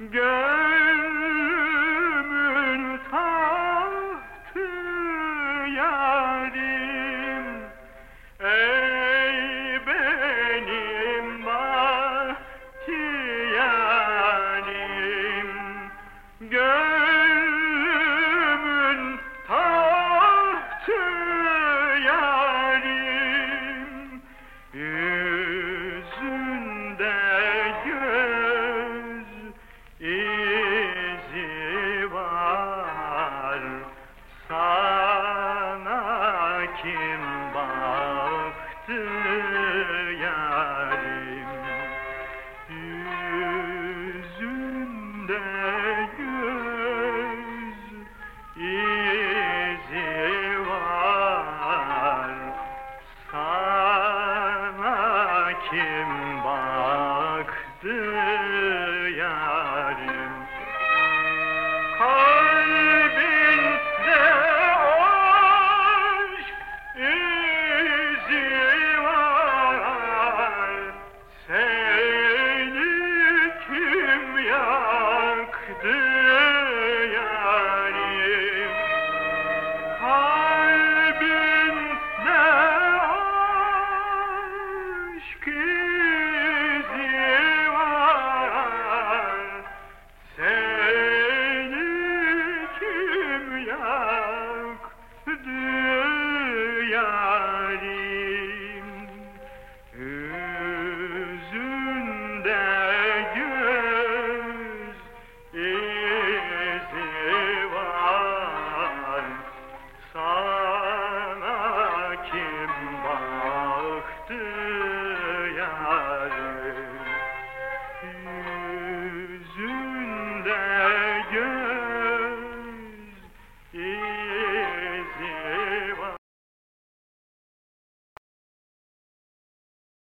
Gönlümün tahtı yârim. kim baktı yarim? Yüzünde göz izi var. Sana kim baktı yarim?